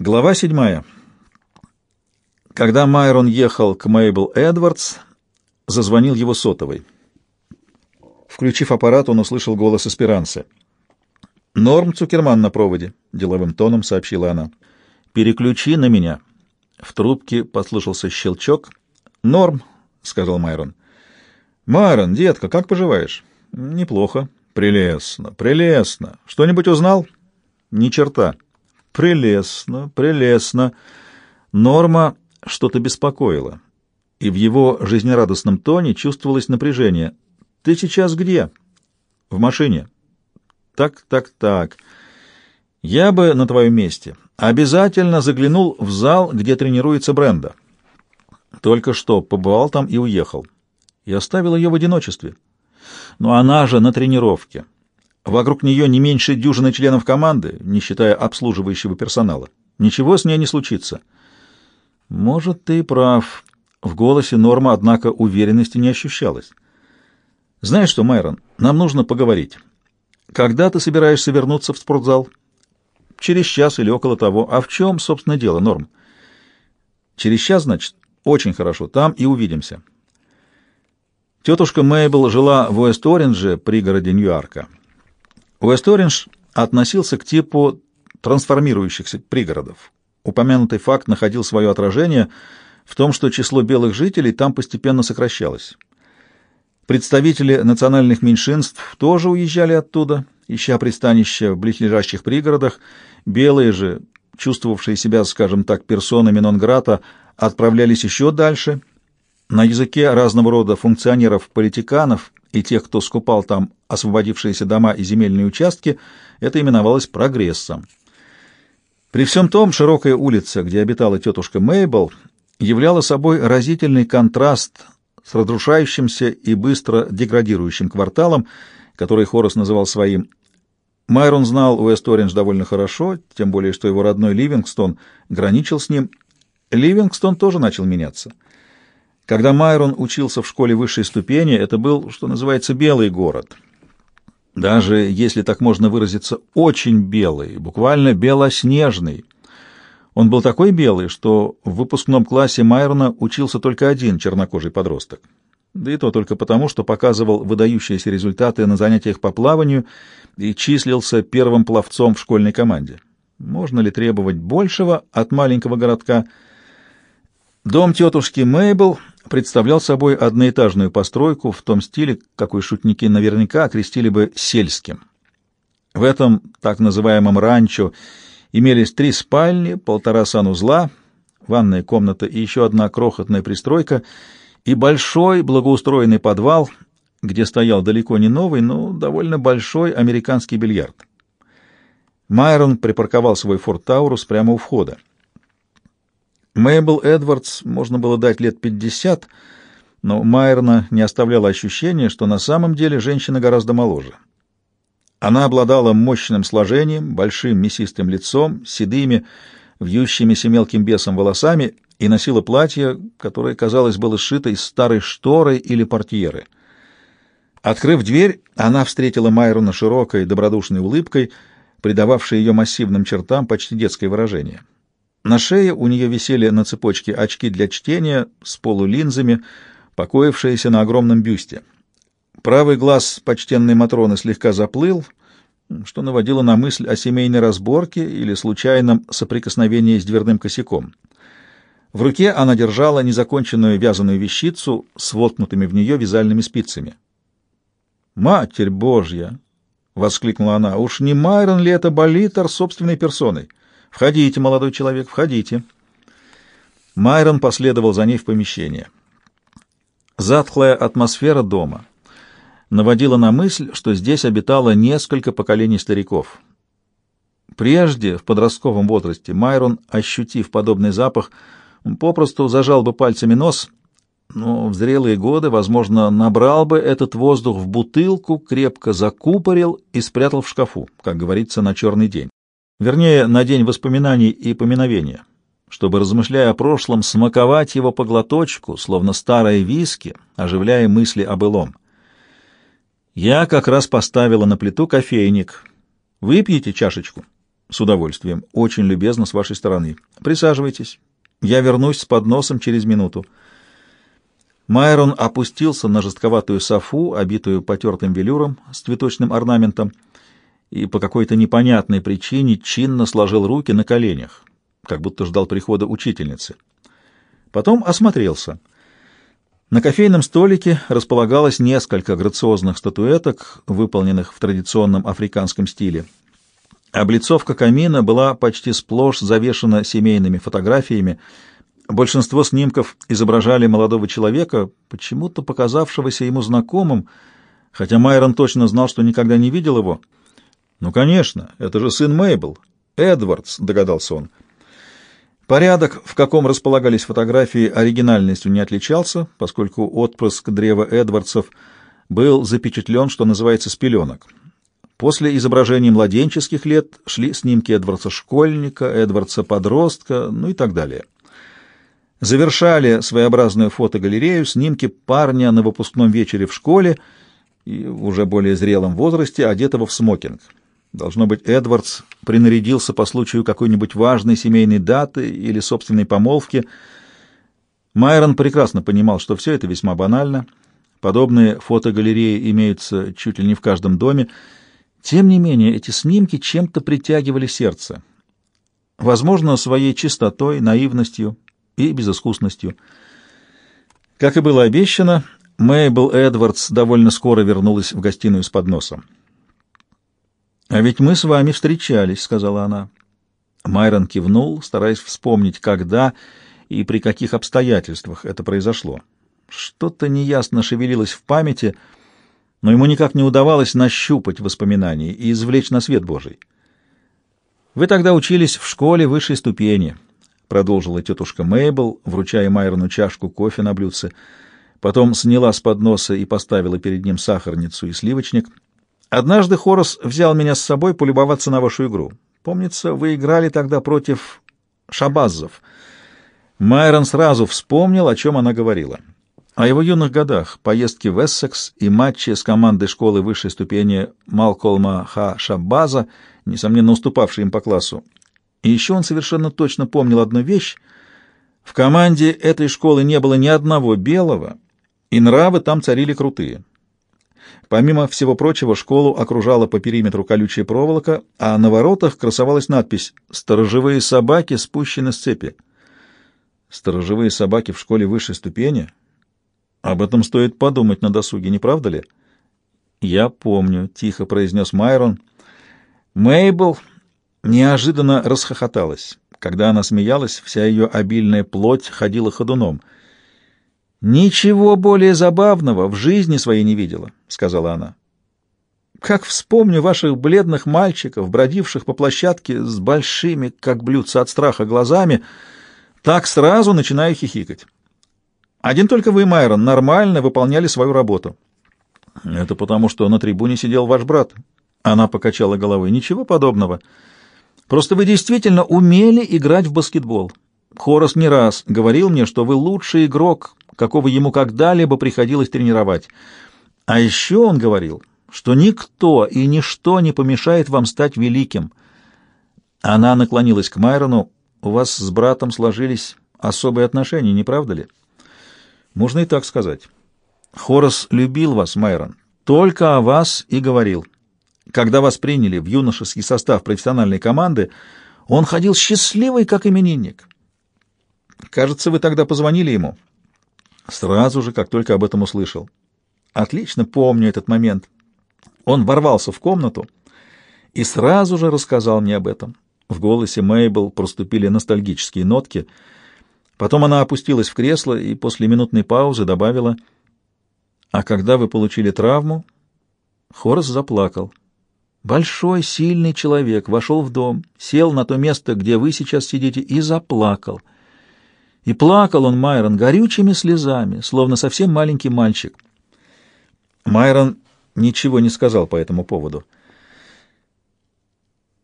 Глава седьмая. Когда Майрон ехал к Мейбл Эдвардс, зазвонил его сотовый. Включив аппарат, он услышал голос Эсперанцы. «Норм Цукерман на проводе», — деловым тоном сообщила она. «Переключи на меня». В трубке послышался щелчок. «Норм», — сказал Майрон. «Майрон, детка, как поживаешь?» «Неплохо». «Прелестно, прелестно. Что-нибудь узнал?» «Ни черта». «Прелестно, прелестно». Норма что-то беспокоило, и в его жизнерадостном тоне чувствовалось напряжение. «Ты сейчас где?» «В машине». «Так, так, так. Я бы на твоем месте обязательно заглянул в зал, где тренируется Бренда. Только что побывал там и уехал. И оставил ее в одиночестве. Но она же на тренировке. Вокруг нее не меньше дюжины членов команды, не считая обслуживающего персонала. Ничего с ней не случится. Может, ты прав. В голосе Норма, однако, уверенности не ощущалось. Знаешь что, Майрон, нам нужно поговорить. Когда ты собираешься вернуться в спортзал? Через час или около того. А в чем, собственно, дело, Норм? Через час, значит? Очень хорошо. Там и увидимся. Тетушка Мейбл жила в Уэст-Оринже, пригороде Нью-Йорка. Уэст-Ориндж относился к типу трансформирующихся пригородов. Упомянутый факт находил свое отражение в том, что число белых жителей там постепенно сокращалось. Представители национальных меньшинств тоже уезжали оттуда, ища пристанища в близлежащих пригородах. Белые же, чувствовавшие себя, скажем так, персонами нон-грата, отправлялись еще дальше. На языке разного рода функционеров-политиканов и тех, кто скупал там освободившиеся дома и земельные участки, это именовалось прогрессом. При всем том, широкая улица, где обитала тетушка Мейбл, являла собой разительный контраст с разрушающимся и быстро деградирующим кварталом, который Хорос называл своим. Майрон знал Уэст-Ориндж довольно хорошо, тем более, что его родной Ливингстон граничил с ним. Ливингстон тоже начал меняться. Когда Майрон учился в школе высшей ступени, это был, что называется, белый город. Даже, если так можно выразиться, очень белый, буквально белоснежный — он был такой белый, что в выпускном классе Майрона учился только один чернокожий подросток. Да и то только потому, что показывал выдающиеся результаты на занятиях по плаванию и числился первым пловцом в школьной команде. Можно ли требовать большего от маленького городка? Дом тетушки Мейбл представлял собой одноэтажную постройку в том стиле, какой шутники наверняка окрестили бы сельским. В этом так называемом ранчо имелись три спальни, полтора санузла, ванная комната и еще одна крохотная пристройка и большой благоустроенный подвал, где стоял далеко не новый, но довольно большой американский бильярд. Майрон припарковал свой Форд Таурус прямо у входа. Мэйбл Эдвардс можно было дать лет пятьдесят, но Майрона не оставляло ощущение, что на самом деле женщина гораздо моложе. Она обладала мощным сложением, большим мясистым лицом, седыми, вьющимися мелким бесом волосами и носила платье, которое, казалось, было сшито из старой шторы или портьеры. Открыв дверь, она встретила Майрона широкой, добродушной улыбкой, придававшей ее массивным чертам почти детское выражение. На шее у нее висели на цепочке очки для чтения с полулинзами, покоившиеся на огромном бюсте. Правый глаз почтенной Матроны слегка заплыл, что наводило на мысль о семейной разборке или случайном соприкосновении с дверным косяком. В руке она держала незаконченную вязаную вещицу с воткнутыми в нее вязальными спицами. «Матерь Божья!» — воскликнула она. «Уж не Майрон ли это болитер собственной персоной? Входите, молодой человек, входите!» Майрон последовал за ней в помещение. Затхлая атмосфера дома — наводило на мысль, что здесь обитало несколько поколений стариков. Прежде, в подростковом возрасте, Майрон, ощутив подобный запах, попросту зажал бы пальцами нос, но в зрелые годы, возможно, набрал бы этот воздух в бутылку, крепко закупорил и спрятал в шкафу, как говорится, на черный день. Вернее, на день воспоминаний и поминовения, чтобы, размышляя о прошлом, смаковать его по глоточку, словно старые виски, оживляя мысли о былом. Я как раз поставила на плиту кофейник. Выпьете чашечку? С удовольствием. Очень любезно с вашей стороны. Присаживайтесь. Я вернусь с подносом через минуту. Майрон опустился на жестковатую софу, обитую потертым велюром с цветочным орнаментом, и по какой-то непонятной причине чинно сложил руки на коленях, как будто ждал прихода учительницы. Потом осмотрелся. На кофейном столике располагалось несколько грациозных статуэток, выполненных в традиционном африканском стиле. Облицовка камина была почти сплошь завешена семейными фотографиями, Большинство снимков изображали молодого человека, почему-то показавшегося ему знакомым, хотя Майрон точно знал, что никогда не видел его. «Ну, конечно, это же сын Мейбл. Эдвардс», — догадался он. Порядок, в каком располагались фотографии, оригинальностью не отличался, поскольку отпрыск древа Эдвардсов был запечатлен, что называется, с пеленок. После изображений младенческих лет шли снимки Эдвардса-школьника, Эдвардса-подростка, ну и так далее. Завершали своеобразную фотогалерею снимки парня на выпускном вечере в школе и в уже более зрелом возрасте, одетого в смокинг. Должно быть, Эдвардс принарядился по случаю какой-нибудь важной семейной даты или собственной помолвки. Майрон прекрасно понимал, что все это весьма банально. Подобные фотогалереи имеются чуть ли не в каждом доме. Тем не менее, эти снимки чем-то притягивали сердце. Возможно, своей чистотой, наивностью, и безыскусностью. Как и было обещано, Мейбл Эдвардс довольно скоро вернулась в гостиную с подносом. «А ведь мы с вами встречались», — сказала она. Майрон кивнул, стараясь вспомнить, когда и при каких обстоятельствах это произошло. Что-то неясно шевелилось в памяти, но ему никак не удавалось нащупать воспоминания и извлечь на свет Божий. «Вы тогда учились в школе высшей ступени», — продолжила тетушка Мейбл, вручая Майрону чашку кофе на блюдце. Потом сняла с подноса и поставила перед ним сахарницу и сливочник. «Однажды Хорос взял меня с собой полюбоваться на вашу игру. Помнится, вы играли тогда против шабаззов». Майрон сразу вспомнил, о чем она говорила. О его юных годах, поездке в Эссекс и матче с командой школы высшей ступени Малколма Ха Шабаза, несомненно уступавшей им по классу, и еще он совершенно точно помнил одну вещь. В команде этой школы не было ни одного белого, и нравы там царили крутые. Помимо всего прочего, школу окружала по периметру колючая проволока, а на воротах красовалась надпись «Сторожевые собаки спущены с цепи». Сторожевые собаки в школе высшей ступени? Об этом стоит подумать на досуге, не правда ли? «Я помню», — тихо произнес Майрон. Мейбл неожиданно расхохоталась. Когда она смеялась, вся ее обильная плоть ходила ходуном. «Ничего более забавного в жизни своей не видела», — сказала она. «Как вспомню ваших бледных мальчиков, бродивших по площадке с большими, как блюдца от страха, глазами, так сразу начинаю хихикать. Один только вы, Майрон, нормально выполняли свою работу». «Это потому, что на трибуне сидел ваш брат». Она покачала головой. «Ничего подобного». Просто вы действительно умели играть в баскетбол. Хорос не раз говорил мне, что вы лучший игрок, какого ему когда-либо приходилось тренировать. А еще он говорил, что никто и ничто не помешает вам стать великим. Она наклонилась к Майрону. У вас с братом сложились особые отношения, не правда ли? Можно и так сказать. Хорос любил вас, Майрон. Только о вас и говорил. Когда вас приняли в юношеский состав профессиональной команды, он ходил счастливый, как именинник. Кажется, вы тогда позвонили ему. Сразу же, как только об этом услышал. Отлично помню этот момент. Он ворвался в комнату и сразу же рассказал мне об этом. В голосе Мейбл проступили ностальгические нотки. Потом она опустилась в кресло и после минутной паузы добавила, «А когда вы получили травму?» Хорас заплакал. Большой, сильный человек вошел в дом, сел на то место, где вы сейчас сидите, и заплакал. И плакал он, Майрон, горючими слезами, словно совсем маленький мальчик. Майрон ничего не сказал по этому поводу.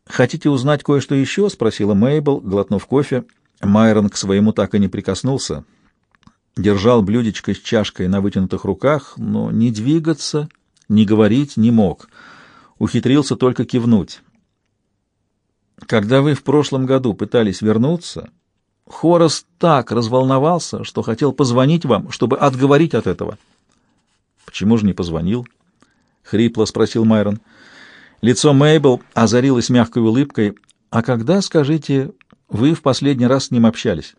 «Хотите узнать кое-что еще?» — спросила Мейбл, глотнув кофе. Майрон к своему так и не прикоснулся. Держал блюдечко с чашкой на вытянутых руках, но ни двигаться, ни говорить не мог — ухитрился только кивнуть. Когда вы в прошлом году пытались вернуться, Хорас так разволновался, что хотел позвонить вам, чтобы отговорить от этого. Почему же не позвонил? хрипло спросил Майрон. Лицо Мейбл озарилось мягкой улыбкой. А когда, скажите, вы в последний раз с ним общались?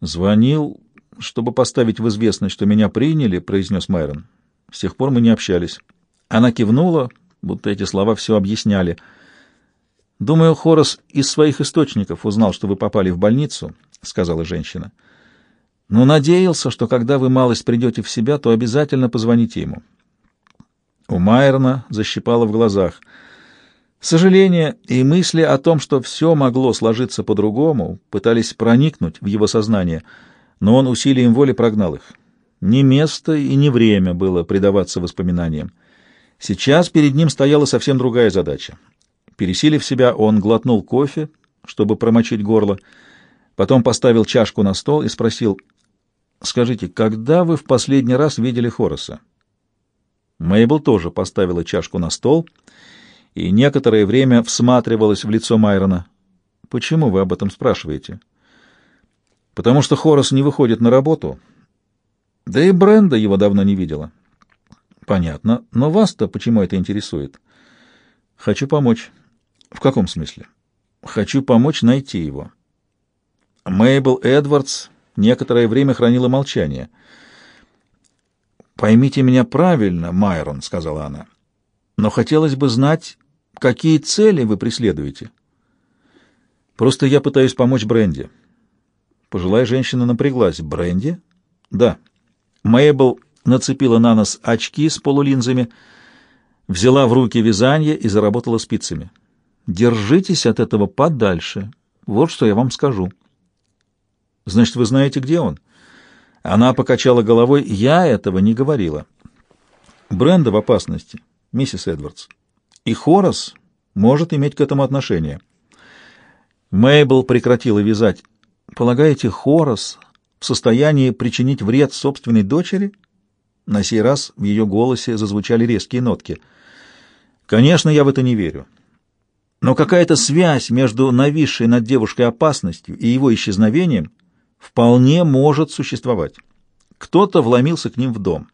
Звонил, чтобы поставить в известность, что меня приняли, произнес Майрон. С тех пор мы не общались. Она кивнула, будто эти слова все объясняли. «Думаю, Хорос из своих источников узнал, что вы попали в больницу», — сказала женщина. «Но надеялся, что когда вы малость придете в себя, то обязательно позвоните ему». У Майерна защипало в глазах. Сожаление и мысли о том, что все могло сложиться по-другому, пытались проникнуть в его сознание, но он усилием воли прогнал их. Ни место и ни время было предаваться воспоминаниям. Сейчас перед ним стояла совсем другая задача. Пересилив себя, он глотнул кофе, чтобы промочить горло, потом поставил чашку на стол и спросил, «Скажите, когда вы в последний раз видели Хороса?» Мейбл тоже поставила чашку на стол и некоторое время всматривалась в лицо Майрона. «Почему вы об этом спрашиваете?» «Потому что Хорос не выходит на работу. Да и Бренда его давно не видела». «Понятно. Но вас-то почему это интересует?» «Хочу помочь». «В каком смысле?» «Хочу помочь найти его». Мейбл Эдвардс некоторое время хранила молчание — «Поймите меня правильно, Майрон», — сказала она, — «но хотелось бы знать, какие цели вы преследуете». «Просто я пытаюсь помочь Бренди». Пожилая женщина напряглась. «Бренди?» «Да». Мейбл нацепила на нос очки с полулинзами, взяла в руки вязание и заработала спицами. «Держитесь от этого подальше. Вот что я вам скажу». «Значит, вы знаете, где он?» Она покачала головой. «Я этого не говорила». «Бренда в опасности, миссис Эдвардс. И Хорас может иметь к этому отношение». Мейбл прекратила вязать. «Полагаете, Хорас в состоянии причинить вред собственной дочери?» На сей раз в ее голосе зазвучали резкие нотки. «Конечно, я в это не верю. Но какая-то связь между нависшей над девушкой опасностью и его исчезновением — вполне может существовать. Кто-то вломился к ним в дом.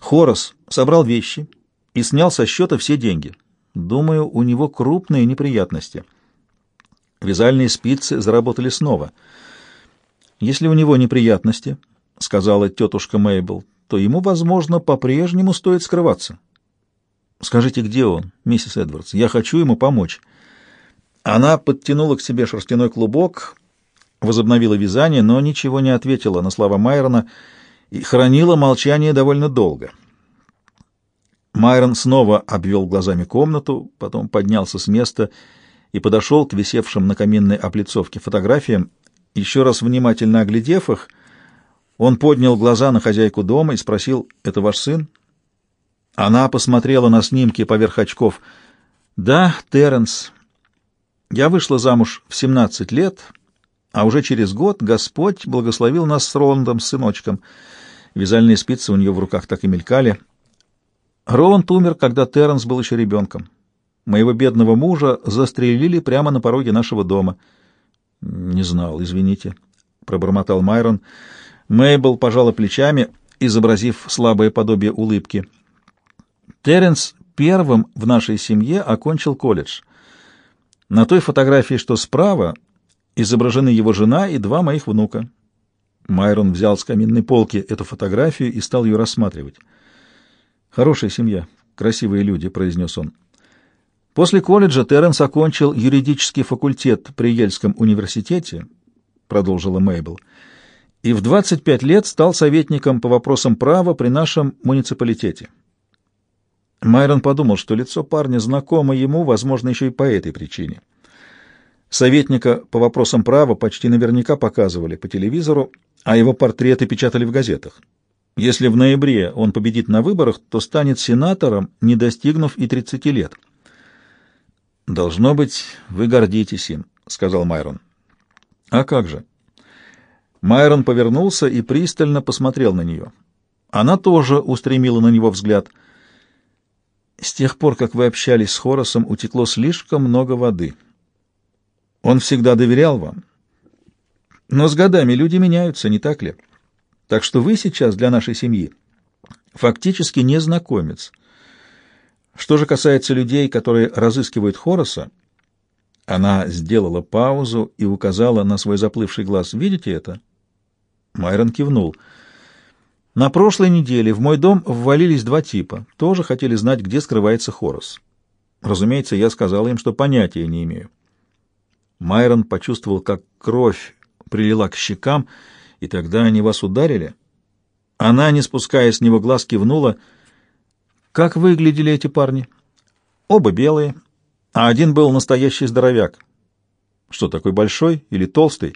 Хорос собрал вещи и снял со счета все деньги. Думаю, у него крупные неприятности. Вязальные спицы заработали снова. Если у него неприятности, — сказала тетушка Мейбл, — то ему, возможно, по-прежнему стоит скрываться. Скажите, где он, миссис Эдвардс? Я хочу ему помочь. Она подтянула к себе шерстяной клубок возобновила вязание, но ничего не ответила на слова Майрона и хранила молчание довольно долго. Майрон снова обвел глазами комнату, потом поднялся с места и подошел к висевшим на каминной облицовке фотографиям. Еще раз внимательно оглядев их, он поднял глаза на хозяйку дома и спросил, «Это ваш сын?» Она посмотрела на снимки поверх очков. «Да, Терренс. Я вышла замуж в 17 лет» А уже через год Господь благословил нас с Роландом, сыночком. Вязальные спицы у нее в руках так и мелькали. Роланд умер, когда Терренс был еще ребенком. Моего бедного мужа застрелили прямо на пороге нашего дома. — Не знал, извините, — пробормотал Майрон. Мейбл пожала плечами, изобразив слабое подобие улыбки. Терренс первым в нашей семье окончил колледж. На той фотографии, что справа, изображены его жена и два моих внука. Майрон взял с каминной полки эту фотографию и стал ее рассматривать. «Хорошая семья, красивые люди», — произнес он. После колледжа Терренс окончил юридический факультет при Ельском университете, продолжила Мейбл, и в 25 лет стал советником по вопросам права при нашем муниципалитете. Майрон подумал, что лицо парня знакомо ему, возможно, еще и по этой причине. Советника по вопросам права почти наверняка показывали по телевизору, а его портреты печатали в газетах. Если в ноябре он победит на выборах, то станет сенатором, не достигнув и 30 лет. «Должно быть, вы гордитесь им», — сказал Майрон. «А как же?» Майрон повернулся и пристально посмотрел на нее. Она тоже устремила на него взгляд. С тех пор, как вы общались с Хоросом, утекло слишком много воды. Он всегда доверял вам. Но с годами люди меняются, не так ли? Так что вы сейчас для нашей семьи фактически незнакомец. Что же касается людей, которые разыскивают Хороса, она сделала паузу и указала на свой заплывший глаз. «Видите это?» Майрон кивнул. «На прошлой неделе в мой дом ввалились два типа. Тоже хотели знать, где скрывается Хорос. Разумеется, я сказал им, что понятия не имею. Майрон почувствовал, как кровь прилила к щекам, и тогда они вас ударили. Она, не спуская с него глаз, кивнула. «Как выглядели эти парни?» «Оба белые, а один был настоящий здоровяк». «Что, такой большой или толстый?»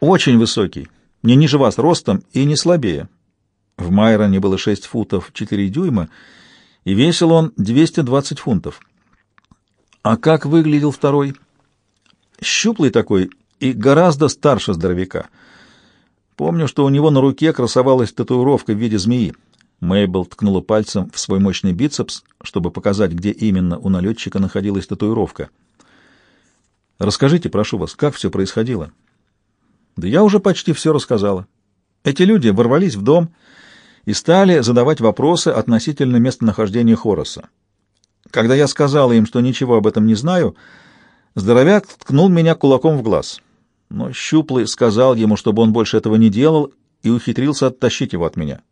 «Очень высокий, не ниже вас ростом и не слабее». В Майроне было 6 футов 4 дюйма, и весил он 220 фунтов. «А как выглядел второй?» «Щуплый такой и гораздо старше здоровяка». Помню, что у него на руке красовалась татуировка в виде змеи. Мейбл ткнула пальцем в свой мощный бицепс, чтобы показать, где именно у налетчика находилась татуировка. «Расскажите, прошу вас, как все происходило?» «Да я уже почти все рассказала. Эти люди ворвались в дом и стали задавать вопросы относительно местонахождения Хороса. Когда я сказала им, что ничего об этом не знаю, здоровяк ткнул меня кулаком в глаз» но Щуплый сказал ему, чтобы он больше этого не делал, и ухитрился оттащить его от меня.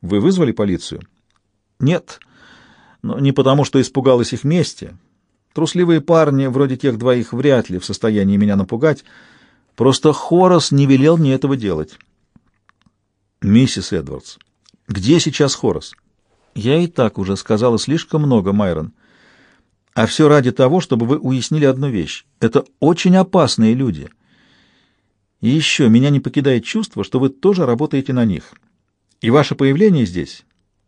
«Вы вызвали полицию?» «Нет, но не потому, что испугалась их мести. Трусливые парни, вроде тех двоих, вряд ли в состоянии меня напугать. Просто Хорос не велел мне этого делать». «Миссис Эдвардс, где сейчас Хорос?» «Я и так уже сказала слишком много, Майрон. А все ради того, чтобы вы уяснили одну вещь. Это очень опасные люди. И еще меня не покидает чувство, что вы тоже работаете на них. И ваше появление здесь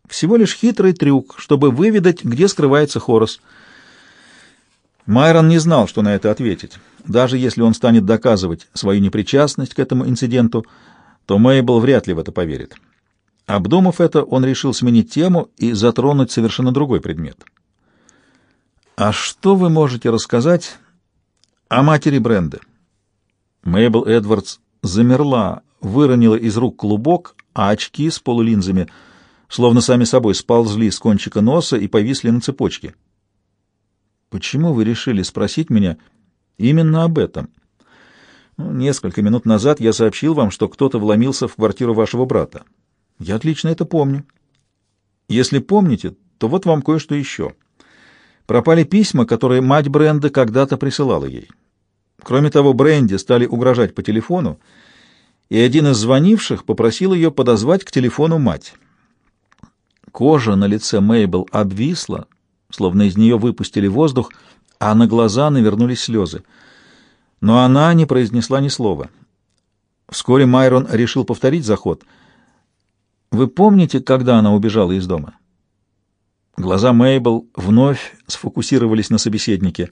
всего лишь хитрый трюк, чтобы выведать, где скрывается Хорос. Майрон не знал, что на это ответить. Даже если он станет доказывать свою непричастность к этому инциденту, то Мейбл вряд ли в это поверит. Обдумав это, он решил сменить тему и затронуть совершенно другой предмет — «А что вы можете рассказать о матери Бренды?» Мейбл Эдвардс замерла, выронила из рук клубок, а очки с полулинзами словно сами собой сползли с кончика носа и повисли на цепочке. «Почему вы решили спросить меня именно об этом?» Ну, «Несколько минут назад я сообщил вам, что кто-то вломился в квартиру вашего брата. Я отлично это помню. Если помните, то вот вам кое-что еще». Пропали письма, которые мать Бренды когда-то присылала ей. Кроме того, Бренди стали угрожать по телефону, и один из звонивших попросил ее подозвать к телефону мать. Кожа на лице Мейбл обвисла, словно из нее выпустили воздух, а на глаза навернулись слезы. Но она не произнесла ни слова. Вскоре Майрон решил повторить заход. «Вы помните, когда она убежала из дома?» Глаза Мейбл вновь сфокусировались на собеседнике.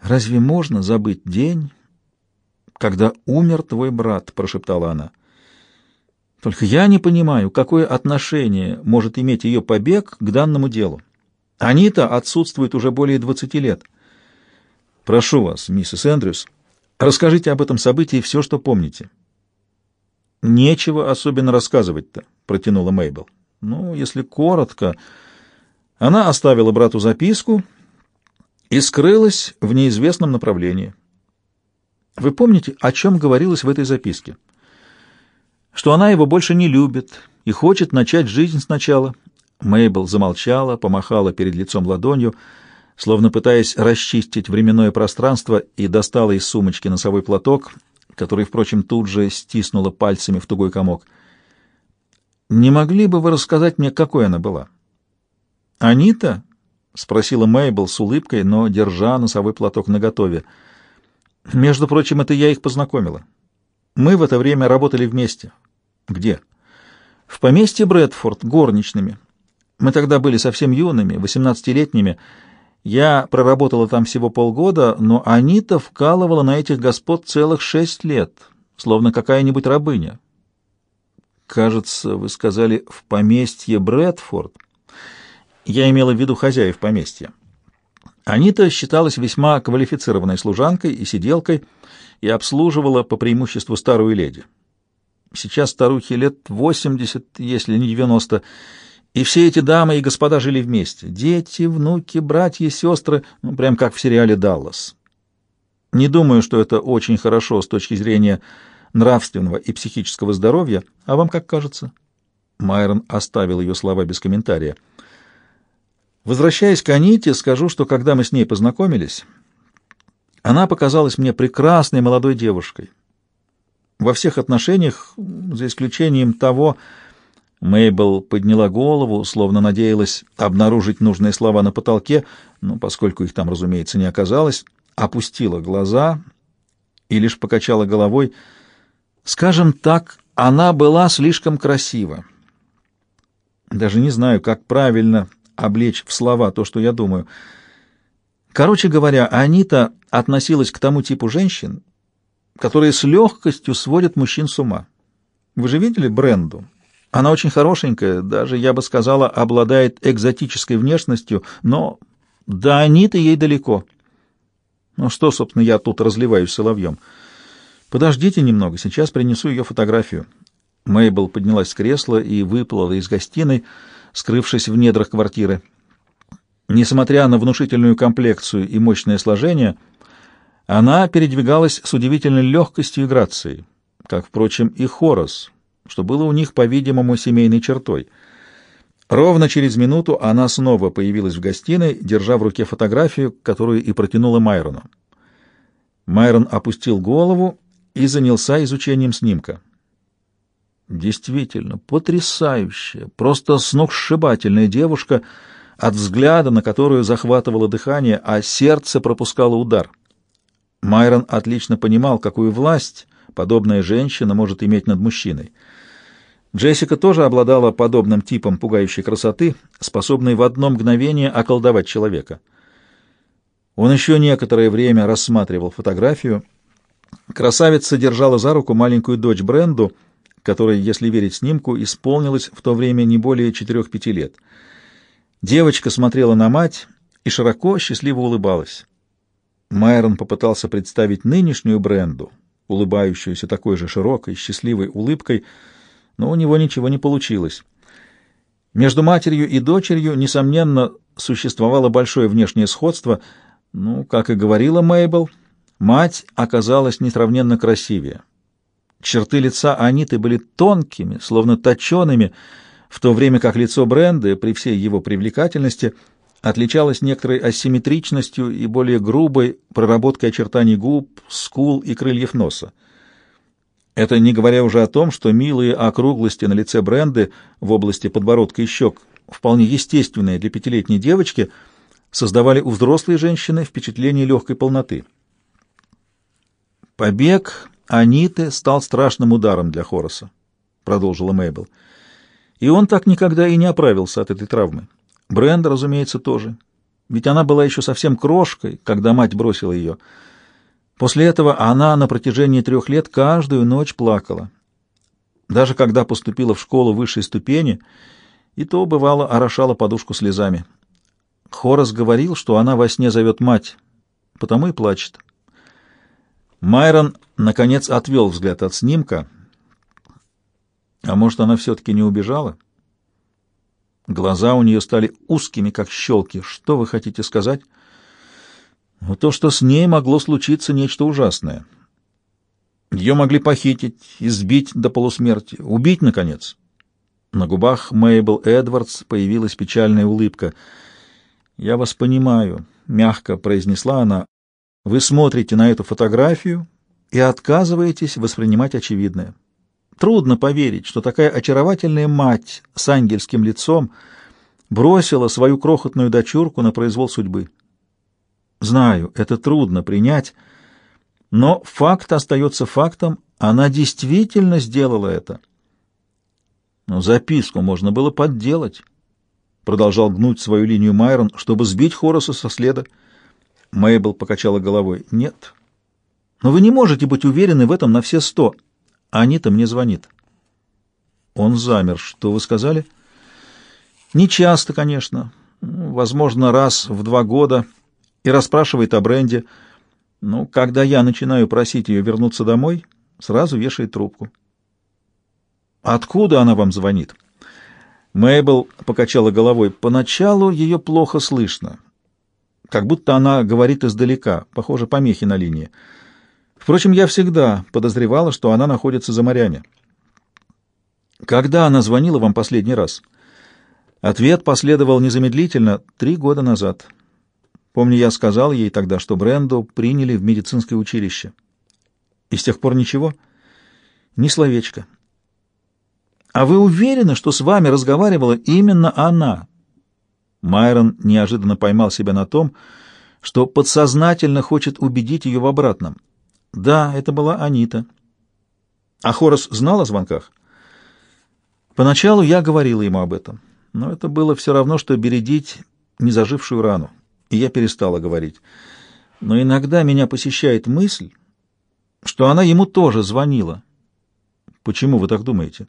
«Разве можно забыть день, когда умер твой брат?» — прошептала она. «Только я не понимаю, какое отношение может иметь ее побег к данному делу. Анита отсутствует уже более двадцати лет. Прошу вас, миссис Эндрюс, расскажите об этом событии все, что помните». «Нечего особенно рассказывать-то», — протянула Мейбл. «Ну, если коротко...» Она оставила брату записку и скрылась в неизвестном направлении. Вы помните, о чем говорилось в этой записке? Что она его больше не любит и хочет начать жизнь сначала. Мейбл замолчала, помахала перед лицом ладонью, словно пытаясь расчистить временное пространство, и достала из сумочки носовой платок, который, впрочем, тут же стиснула пальцами в тугой комок. «Не могли бы вы рассказать мне, какой она была?» «Анита?» — спросила Мейбл с улыбкой, но держа носовой платок наготове. «Между прочим, это я их познакомила. Мы в это время работали вместе». «Где?» «В поместье Брэдфорд, горничными. Мы тогда были совсем юными, восемнадцатилетними. Я проработала там всего полгода, но Анита вкалывала на этих господ целых шесть лет, словно какая-нибудь рабыня». «Кажется, вы сказали, в поместье Брэдфорд». Я имела в виду хозяев поместья. Анита считалась весьма квалифицированной служанкой и сиделкой и обслуживала по преимуществу старую леди. Сейчас старухе лет 80, если не 90, и все эти дамы и господа жили вместе. Дети, внуки, братья, сестры, ну, прям как в сериале «Даллас». Не думаю, что это очень хорошо с точки зрения нравственного и психического здоровья, а вам как кажется? Майрон оставил ее слова без комментария. Возвращаясь к Аните, скажу, что когда мы с ней познакомились, она показалась мне прекрасной молодой девушкой. Во всех отношениях, за исключением того, Мейбл подняла голову, словно надеялась обнаружить нужные слова на потолке, но поскольку их там, разумеется, не оказалось, опустила глаза и лишь покачала головой. Скажем так, она была слишком красива. Даже не знаю, как правильно облечь в слова то, что я думаю. Короче говоря, Анита относилась к тому типу женщин, которые с легкостью сводят мужчин с ума. Вы же видели Бренду? Она очень хорошенькая, даже, я бы сказала, обладает экзотической внешностью, но до Аниты ей далеко. Ну что, собственно, я тут разливаюсь соловьем? Подождите немного, сейчас принесу ее фотографию. Мейбл поднялась с кресла и выплыла из гостиной, скрывшись в недрах квартиры. Несмотря на внушительную комплекцию и мощное сложение, она передвигалась с удивительной легкостью и грацией, как, впрочем, и Хорос, что было у них, по-видимому, семейной чертой. Ровно через минуту она снова появилась в гостиной, держа в руке фотографию, которую и протянула Майрону. Майрон опустил голову и занялся изучением снимка. Действительно, потрясающая, просто сногсшибательная девушка, от взгляда на которую захватывало дыхание, а сердце пропускало удар. Майрон отлично понимал, какую власть подобная женщина может иметь над мужчиной. Джессика тоже обладала подобным типом пугающей красоты, способной в одно мгновение околдовать человека. Он еще некоторое время рассматривал фотографию. Красавица держала за руку маленькую дочь Бренду — которой, если верить снимку, исполнилось в то время не более четырех-пяти лет. Девочка смотрела на мать и широко, счастливо улыбалась. Майрон попытался представить нынешнюю Бренду, улыбающуюся такой же широкой, счастливой улыбкой, но у него ничего не получилось. Между матерью и дочерью, несомненно, существовало большое внешнее сходство, ну, как и говорила Мейбл, мать оказалась несравненно красивее. Черты лица Аниты были тонкими, словно точеными, в то время как лицо Бренды, при всей его привлекательности, отличалось некоторой асимметричностью и более грубой проработкой очертаний губ, скул и крыльев носа. Это не говоря уже о том, что милые округлости на лице Бренды в области подбородка и щек, вполне естественные для пятилетней девочки, создавали у взрослой женщины впечатление легкой полноты. Побег Аниты стал страшным ударом для Хороса, продолжила Мейбл. И он так никогда и не оправился от этой травмы. Бренда, разумеется, тоже. Ведь она была еще совсем крошкой, когда мать бросила ее. После этого она на протяжении трех лет каждую ночь плакала. Даже когда поступила в школу высшей ступени, и то, бывало, орошала подушку слезами. Хорос говорил, что она во сне зовет мать, потому и плачет. Майрон, наконец, отвел взгляд от снимка. А может, она все-таки не убежала? Глаза у нее стали узкими, как щелки. Что вы хотите сказать? Ну, то, что с ней могло случиться нечто ужасное. Ее могли похитить, избить до полусмерти, убить, наконец. На губах Мейбл Эдвардс появилась печальная улыбка. «Я вас понимаю», — мягко произнесла она, вы смотрите на эту фотографию и отказываетесь воспринимать очевидное. Трудно поверить, что такая очаровательная мать с ангельским лицом бросила свою крохотную дочурку на произвол судьбы. Знаю, это трудно принять, но факт остается фактом, она действительно сделала это. Но записку можно было подделать, продолжал гнуть свою линию Майрон, чтобы сбить Хороса со следа. Мейбл покачала головой. «Нет. Но вы не можете быть уверены в этом на все сто. Анита мне звонит». Он замер. «Что вы сказали?» «Не часто, конечно. возможно, раз в два года, и расспрашивает о бренде. Ну, когда я начинаю просить ее вернуться домой, сразу вешает трубку. «Откуда она вам звонит?» Мейбл покачала головой. Поначалу ее плохо слышно. Как будто она говорит издалека, похоже, помехи на линии. Впрочем, я всегда подозревала, что она находится за морями. Когда она звонила вам последний раз? Ответ последовал незамедлительно, три года назад. Помню, я сказал ей тогда, что Бренду приняли в медицинское училище. И с тех пор ничего? Ни словечко. А вы уверены, что с вами разговаривала именно она? Майрон неожиданно поймал себя на том, что подсознательно хочет убедить ее в обратном. Да, это была Анита. А Хорос знал о звонках? Поначалу я говорила ему об этом, но это было все равно, что бередить незажившую рану, и я перестала говорить. Но иногда меня посещает мысль, что она ему тоже звонила. Почему вы так думаете?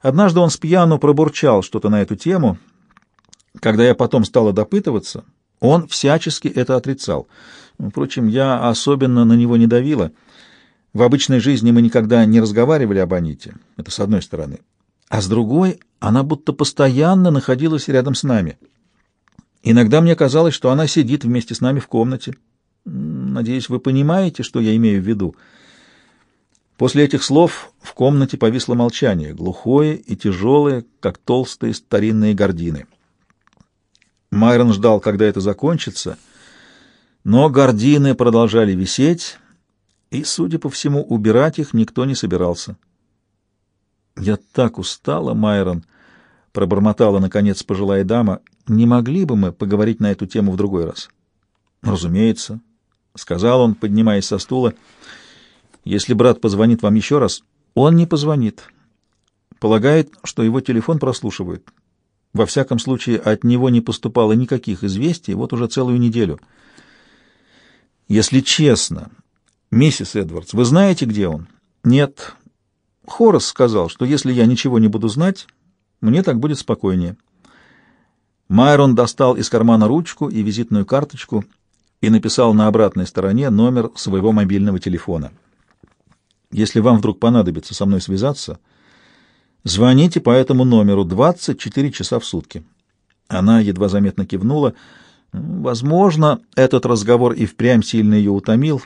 Однажды он с пьяну пробурчал что-то на эту тему. Когда я потом стала допытываться, он всячески это отрицал. Впрочем, я особенно на него не давила. В обычной жизни мы никогда не разговаривали об Аните. Это с одной стороны. А с другой, она будто постоянно находилась рядом с нами. Иногда мне казалось, что она сидит вместе с нами в комнате. Надеюсь, вы понимаете, что я имею в виду. После этих слов в комнате повисло молчание, глухое и тяжелое, как толстые старинные гардины. Майрон ждал, когда это закончится, но гардины продолжали висеть, и, судя по всему, убирать их никто не собирался. «Я так устала, Майрон», — пробормотала, наконец, пожилая дама. «Не могли бы мы поговорить на эту тему в другой раз?» «Разумеется», — сказал он, поднимаясь со стула. «Если брат позвонит вам еще раз, он не позвонит. Полагает, что его телефон прослушивают. Во всяком случае, от него не поступало никаких известий вот уже целую неделю. Если честно, миссис Эдвардс, вы знаете, где он? Нет, Хорос сказал, что если я ничего не буду знать, мне так будет спокойнее. Майрон достал из кармана ручку и визитную карточку и написал на обратной стороне номер своего мобильного телефона. Если вам вдруг понадобится со мной связаться, звоните по этому номеру 24 часа в сутки. Она едва заметно кивнула. Возможно, этот разговор и впрямь сильно ее утомил,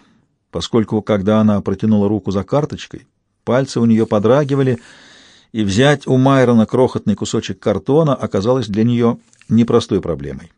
поскольку, когда она протянула руку за карточкой, Пальцы у нее подрагивали, и взять у Майрона крохотный кусочек картона оказалось для нее непростой проблемой.